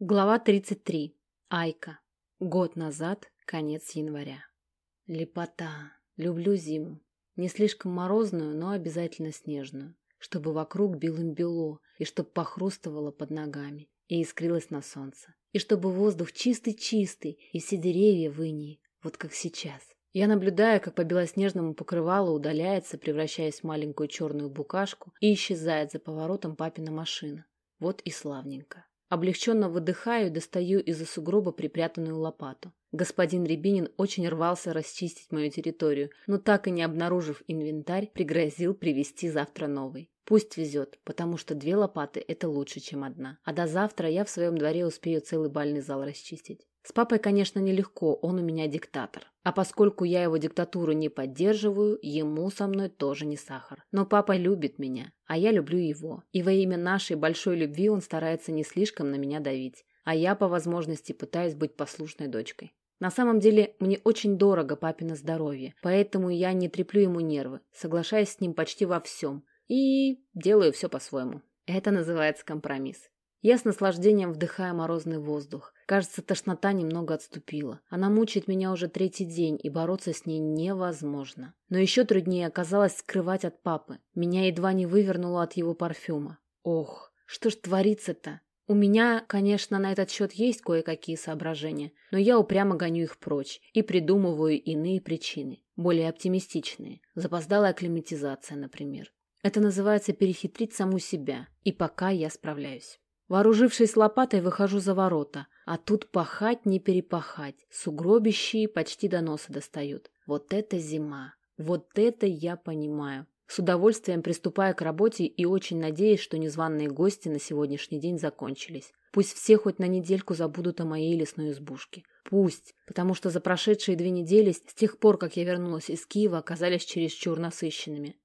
Глава 33. Айка. Год назад, конец января. Лепота. Люблю зиму. Не слишком морозную, но обязательно снежную. Чтобы вокруг белым-бело, и чтоб похрустывало под ногами, и искрилось на солнце. И чтобы воздух чистый-чистый, и все деревья в инии, вот как сейчас. Я наблюдаю, как по белоснежному покрывалу удаляется, превращаясь в маленькую черную букашку, и исчезает за поворотом папина машина. Вот и славненько. Облегченно выдыхаю и достаю из-за сугроба припрятанную лопату. Господин Рябинин очень рвался расчистить мою территорию, но так и не обнаружив инвентарь, пригрозил привезти завтра новый. Пусть везет, потому что две лопаты – это лучше, чем одна. А до завтра я в своем дворе успею целый бальный зал расчистить. С папой, конечно, нелегко, он у меня диктатор. А поскольку я его диктатуру не поддерживаю, ему со мной тоже не сахар. Но папа любит меня, а я люблю его. И во имя нашей большой любви он старается не слишком на меня давить. А я по возможности пытаюсь быть послушной дочкой. На самом деле, мне очень дорого папино здоровье, поэтому я не треплю ему нервы, соглашаясь с ним почти во всем и делаю все по-своему. Это называется компромисс. Я с наслаждением вдыхаю морозный воздух. Кажется, тошнота немного отступила. Она мучает меня уже третий день, и бороться с ней невозможно. Но еще труднее оказалось скрывать от папы. Меня едва не вывернуло от его парфюма. Ох, что ж творится-то? У меня, конечно, на этот счет есть кое-какие соображения, но я упрямо гоню их прочь и придумываю иные причины, более оптимистичные. Запоздалая акклиматизация, например. Это называется перехитрить саму себя, и пока я справляюсь. Вооружившись лопатой, выхожу за ворота, а тут пахать не перепахать, сугробищие почти до носа достают. Вот это зима, вот это я понимаю. С удовольствием приступая к работе и очень надеюсь, что незваные гости на сегодняшний день закончились. Пусть все хоть на недельку забудут о моей лесной избушке. Пусть, потому что за прошедшие две недели, с тех пор, как я вернулась из Киева, оказались чересчур насыщенными.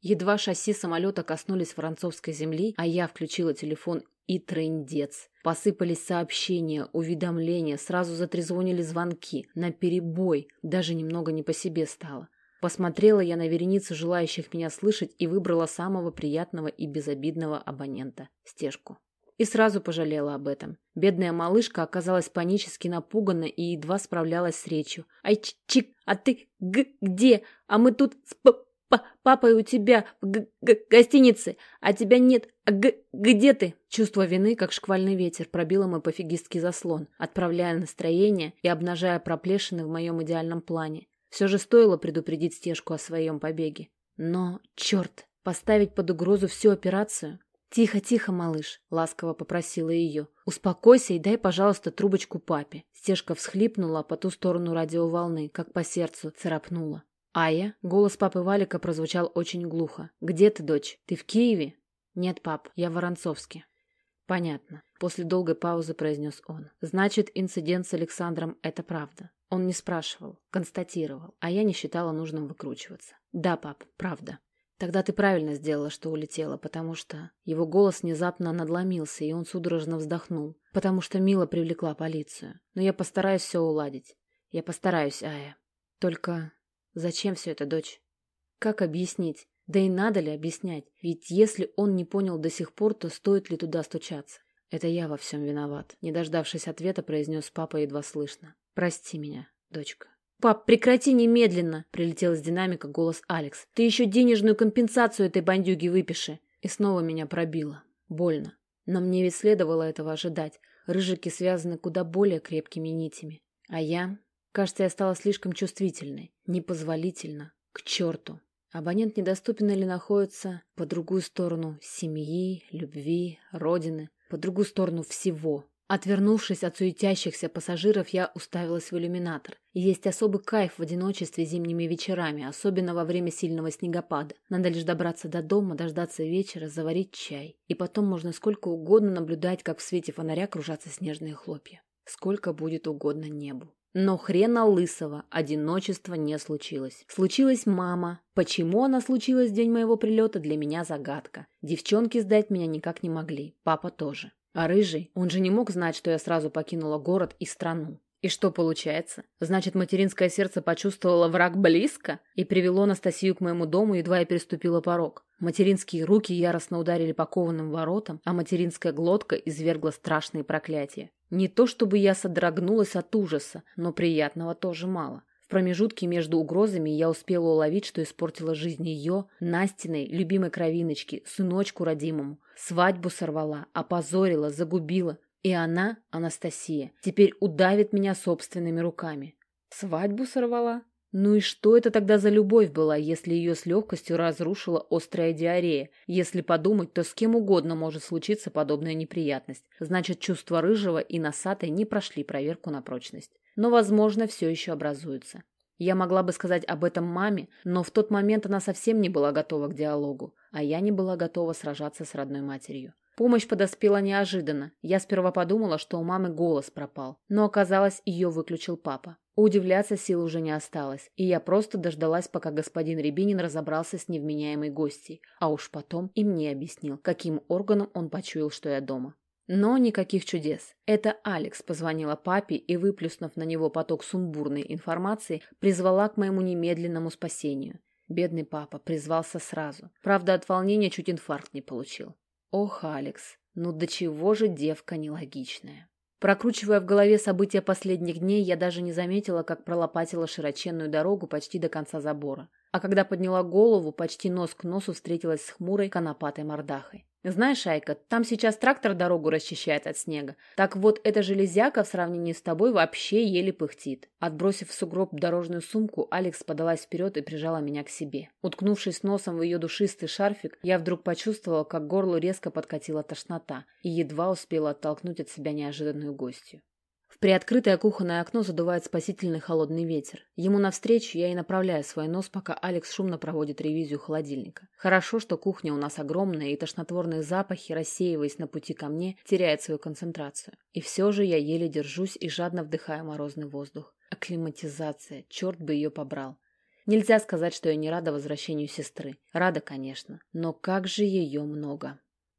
Едва шасси самолета коснулись французской земли, а я включила телефон и трындец. Посыпались сообщения, уведомления, сразу затрезвонили звонки. На перебой. Даже немного не по себе стало. Посмотрела я на вереницу желающих меня слышать и выбрала самого приятного и безобидного абонента – стежку. И сразу пожалела об этом. Бедная малышка оказалась панически напугана и едва справлялась с речью. «Ай, чик, а ты г где? А мы тут с папой у тебя в г г гостинице, а тебя нет. А г где ты? Чувство вины, как шквальный ветер, пробило мой пофигистский заслон, отправляя настроение и обнажая проплешины в моем идеальном плане. Все же стоило предупредить стежку о своем побеге. Но, черт, поставить под угрозу всю операцию? «Тихо, тихо, малыш», — ласково попросила ее. «Успокойся и дай, пожалуйста, трубочку папе». Стежка всхлипнула по ту сторону радиоволны, как по сердцу царапнула. «Ая?» — голос папы Валика прозвучал очень глухо. «Где ты, дочь? Ты в Киеве?» «Нет, пап, я в Воронцовске». «Понятно», — после долгой паузы произнес он. «Значит, инцидент с Александром — это правда». Он не спрашивал, констатировал, а я не считала нужным выкручиваться. «Да, пап, правда». «Тогда ты правильно сделала, что улетела, потому что...» Его голос внезапно надломился, и он судорожно вздохнул. «Потому что Мила привлекла полицию. Но я постараюсь все уладить. Я постараюсь, Ая. Только Зачем все это, дочь? Как объяснить? Да и надо ли объяснять? Ведь если он не понял до сих пор, то стоит ли туда стучаться? Это я во всем виноват. Не дождавшись ответа, произнес папа едва слышно. Прости меня, дочка. «Пап, прекрати немедленно!» — прилетел из динамика голос Алекс. «Ты еще денежную компенсацию этой бандюги выпиши!» И снова меня пробило. Больно. Но мне ведь следовало этого ожидать. Рыжики связаны куда более крепкими нитями. А я... Кажется, я стала слишком чувствительной. Непозволительно. К черту. Абонент недоступен или находится по другую сторону семьи, любви, родины, по другую сторону всего. Отвернувшись от суетящихся пассажиров, я уставилась в иллюминатор. И есть особый кайф в одиночестве зимними вечерами, особенно во время сильного снегопада. Надо лишь добраться до дома, дождаться вечера, заварить чай. И потом можно сколько угодно наблюдать, как в свете фонаря кружатся снежные хлопья. Сколько будет угодно небу. Но хрена лысого, одиночества не случилось. Случилась мама. Почему она случилась в день моего прилета, для меня загадка. Девчонки сдать меня никак не могли. Папа тоже. А Рыжий, он же не мог знать, что я сразу покинула город и страну. И что получается? Значит, материнское сердце почувствовало враг близко и привело Анастасию к моему дому, едва я переступила порог. Материнские руки яростно ударили по кованым воротам, а материнская глотка извергла страшные проклятия. Не то чтобы я содрогнулась от ужаса, но приятного тоже мало. В промежутке между угрозами я успела уловить, что испортила жизнь ее, Настиной, любимой кровиночки, сыночку родимому. Свадьбу сорвала, опозорила, загубила, и она, Анастасия, теперь удавит меня собственными руками. Свадьбу сорвала? Ну и что это тогда за любовь была, если ее с легкостью разрушила острая диарея? Если подумать, то с кем угодно может случиться подобная неприятность. Значит, чувства рыжего и носатой не прошли проверку на прочность. Но, возможно, все еще образуются. Я могла бы сказать об этом маме, но в тот момент она совсем не была готова к диалогу, а я не была готова сражаться с родной матерью. Помощь подоспела неожиданно. Я сперва подумала, что у мамы голос пропал, но оказалось, ее выключил папа. Удивляться сил уже не осталось, и я просто дождалась, пока господин Рябинин разобрался с невменяемой гостьей, а уж потом и мне объяснил, каким органом он почуял, что я дома. Но никаких чудес. Это Алекс позвонила папе и, выплюснув на него поток сумбурной информации, призвала к моему немедленному спасению. Бедный папа призвался сразу. Правда, от волнения чуть инфаркт не получил. Ох, Алекс, ну до чего же девка нелогичная. Прокручивая в голове события последних дней, я даже не заметила, как пролопатила широченную дорогу почти до конца забора. А когда подняла голову, почти нос к носу встретилась с хмурой конопатой мордахой. Знаешь, Айка, там сейчас трактор дорогу расчищает от снега. Так вот, эта железяка в сравнении с тобой вообще еле пыхтит. Отбросив в сугроб дорожную сумку, Алекс подалась вперед и прижала меня к себе. Уткнувшись носом в ее душистый шарфик, я вдруг почувствовала, как горлу резко подкатила тошнота и едва успела оттолкнуть от себя неожиданную гостью. Приоткрытое кухонное окно задувает спасительный холодный ветер. Ему навстречу я и направляю свой нос, пока Алекс шумно проводит ревизию холодильника. Хорошо, что кухня у нас огромная, и тошнотворные запахи, рассеиваясь на пути ко мне, теряют свою концентрацию. И все же я еле держусь и жадно вдыхаю морозный воздух. Акклиматизация, черт бы ее побрал. Нельзя сказать, что я не рада возвращению сестры. Рада, конечно, но как же ее много.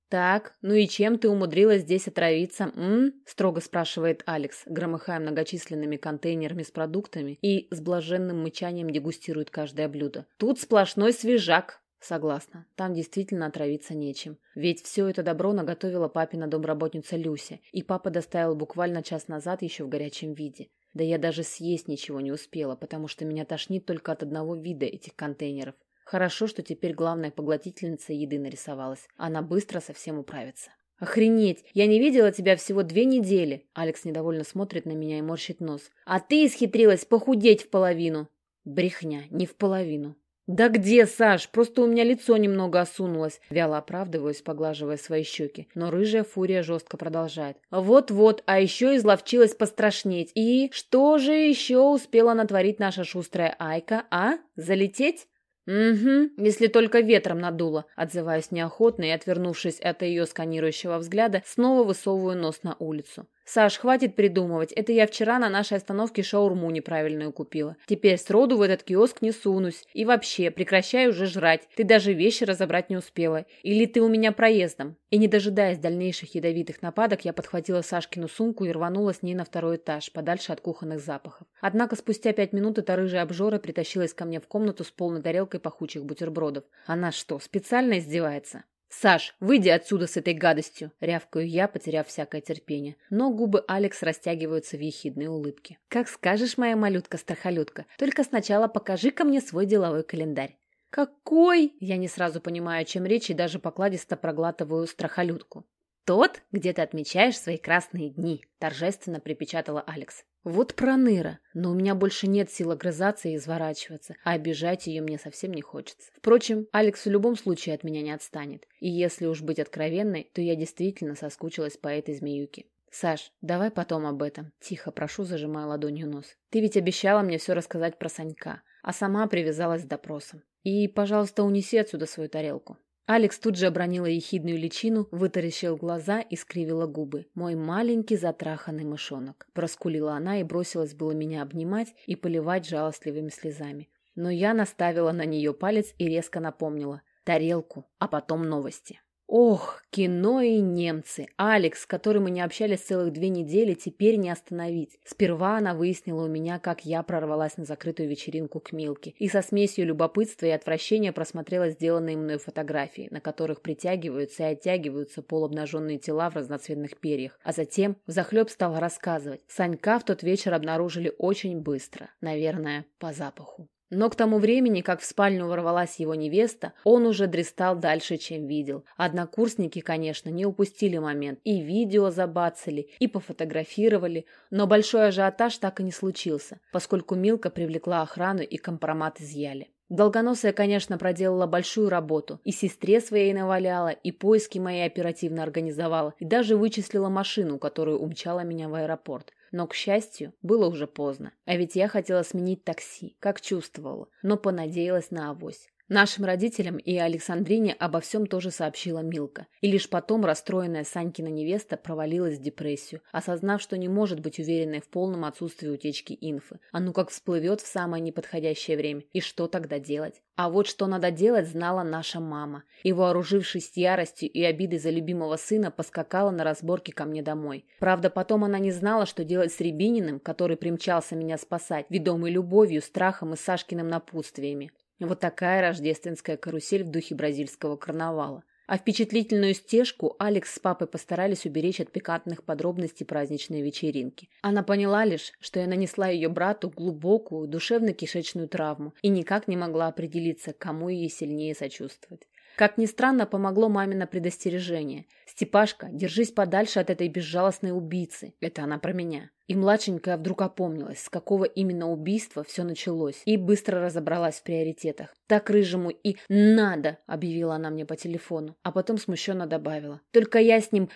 «Так, ну и чем ты умудрилась здесь отравиться, м?» – строго спрашивает Алекс, громыхая многочисленными контейнерами с продуктами и с блаженным мычанием дегустирует каждое блюдо. «Тут сплошной свежак!» Согласна, там действительно отравиться нечем. Ведь все это добро наготовила папина домработница Люся, и папа доставил буквально час назад еще в горячем виде. Да я даже съесть ничего не успела, потому что меня тошнит только от одного вида этих контейнеров. Хорошо, что теперь главная поглотительница еды нарисовалась. Она быстро со всем управится. «Охренеть! Я не видела тебя всего две недели!» Алекс недовольно смотрит на меня и морщит нос. «А ты исхитрилась похудеть в половину!» «Брехня, не в половину!» «Да где, Саш? Просто у меня лицо немного осунулось!» Вяло оправдываюсь, поглаживая свои щеки. Но рыжая фурия жестко продолжает. «Вот-вот, а еще изловчилась пострашнеть. И что же еще успела натворить наша шустрая Айка, а? Залететь?» «Угу, если только ветром надуло», отзываюсь неохотно и, отвернувшись от ее сканирующего взгляда, снова высовываю нос на улицу. «Саш, хватит придумывать. Это я вчера на нашей остановке шаурму неправильную купила. Теперь сроду в этот киоск не сунусь. И вообще, прекращай уже жрать. Ты даже вещи разобрать не успела. Или ты у меня проездом?» И не дожидаясь дальнейших ядовитых нападок, я подхватила Сашкину сумку и рванула с ней на второй этаж, подальше от кухонных запахов. Однако спустя пять минут эта рыжая обжора притащилась ко мне в комнату с полной тарелкой пахучих бутербродов. Она что, специально издевается? «Саш, выйди отсюда с этой гадостью!» — рявкаю я, потеряв всякое терпение. Но губы Алекс растягиваются в ехидной улыбке. «Как скажешь, моя малютка-страхолюдка, только сначала покажи-ка мне свой деловой календарь». «Какой?» Я не сразу понимаю, о чем речь, и даже покладисто проглатываю страхолюдку. «Тот, где ты отмечаешь свои красные дни», — торжественно припечатала Алекс. Вот проныра, но у меня больше нет сил огрызаться и изворачиваться, а обижать ее мне совсем не хочется. Впрочем, Алекс в любом случае от меня не отстанет. И если уж быть откровенной, то я действительно соскучилась по этой змеюке. «Саш, давай потом об этом», — тихо прошу, зажимая ладонью нос. «Ты ведь обещала мне все рассказать про Санька, а сама привязалась с допросом. И, пожалуйста, унеси отсюда свою тарелку». Алекс тут же обронила ехидную личину, вытаращил глаза и скривила губы. «Мой маленький затраханный мышонок!» Проскулила она и бросилась было меня обнимать и поливать жалостливыми слезами. Но я наставила на нее палец и резко напомнила. «Тарелку, а потом новости». Ох, кино и немцы. Алекс, с которым мы не общались целых две недели, теперь не остановить. Сперва она выяснила у меня, как я прорвалась на закрытую вечеринку к Милке. И со смесью любопытства и отвращения просмотрела сделанные мной фотографии, на которых притягиваются и оттягиваются полуобнаженные тела в разноцветных перьях. А затем взахлеб стала рассказывать. Санька в тот вечер обнаружили очень быстро. Наверное, по запаху. Но к тому времени, как в спальню ворвалась его невеста, он уже дристал дальше, чем видел. Однокурсники, конечно, не упустили момент. И видео забацали, и пофотографировали. Но большой ажиотаж так и не случился, поскольку Милка привлекла охрану и компромат изъяли. Долгоносая, конечно, проделала большую работу. И сестре своей наваляла, и поиски мои оперативно организовала, и даже вычислила машину, которую умчала меня в аэропорт. Но, к счастью, было уже поздно. А ведь я хотела сменить такси, как чувствовала, но понадеялась на авось. Нашим родителям и Александрине обо всем тоже сообщила Милка. И лишь потом расстроенная Санькина невеста провалилась в депрессию, осознав, что не может быть уверенной в полном отсутствии утечки инфы. А ну как всплывет в самое неподходящее время. И что тогда делать? А вот что надо делать, знала наша мама. И, вооружившись яростью и обидой за любимого сына, поскакала на разборки ко мне домой. Правда, потом она не знала, что делать с Рябининым, который примчался меня спасать, ведомый любовью, страхом и Сашкиным напутствиями. Вот такая рождественская карусель в духе бразильского карнавала. А впечатлительную стежку Алекс с папой постарались уберечь от пикантных подробностей праздничной вечеринки. Она поняла лишь, что я нанесла ее брату глубокую душевно-кишечную травму и никак не могла определиться, кому ей сильнее сочувствовать. Как ни странно, помогло мамино предостережение. «Степашка, держись подальше от этой безжалостной убийцы». Это она про меня. И младшенькая вдруг опомнилась, с какого именно убийства все началось, и быстро разобралась в приоритетах. «Так рыжему и надо!» — объявила она мне по телефону, а потом смущенно добавила. «Только я с ним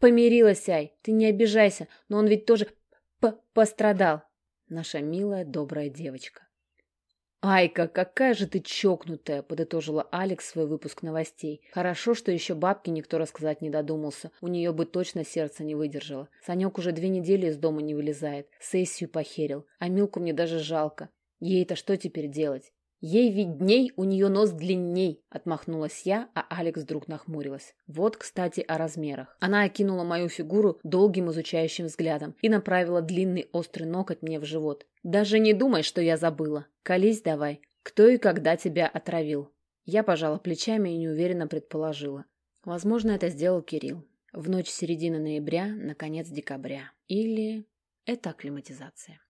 помирилась, Ай, ты не обижайся, но он ведь тоже пострадал». Наша милая, добрая девочка. «Айка, какая же ты чокнутая!» – подытожила Алекс свой выпуск новостей. «Хорошо, что еще бабке никто рассказать не додумался. У нее бы точно сердце не выдержало. Санек уже две недели из дома не вылезает. Сессию похерил. А Милку мне даже жалко. Ей-то что теперь делать? «Ей видней, у нее нос длинней», — отмахнулась я, а Алекс вдруг нахмурилась. Вот, кстати, о размерах. Она окинула мою фигуру долгим изучающим взглядом и направила длинный острый ноготь мне в живот. «Даже не думай, что я забыла. Колись давай. Кто и когда тебя отравил?» Я пожала плечами и неуверенно предположила. Возможно, это сделал Кирилл. В ночь середины ноября на конец декабря. Или это акклиматизация.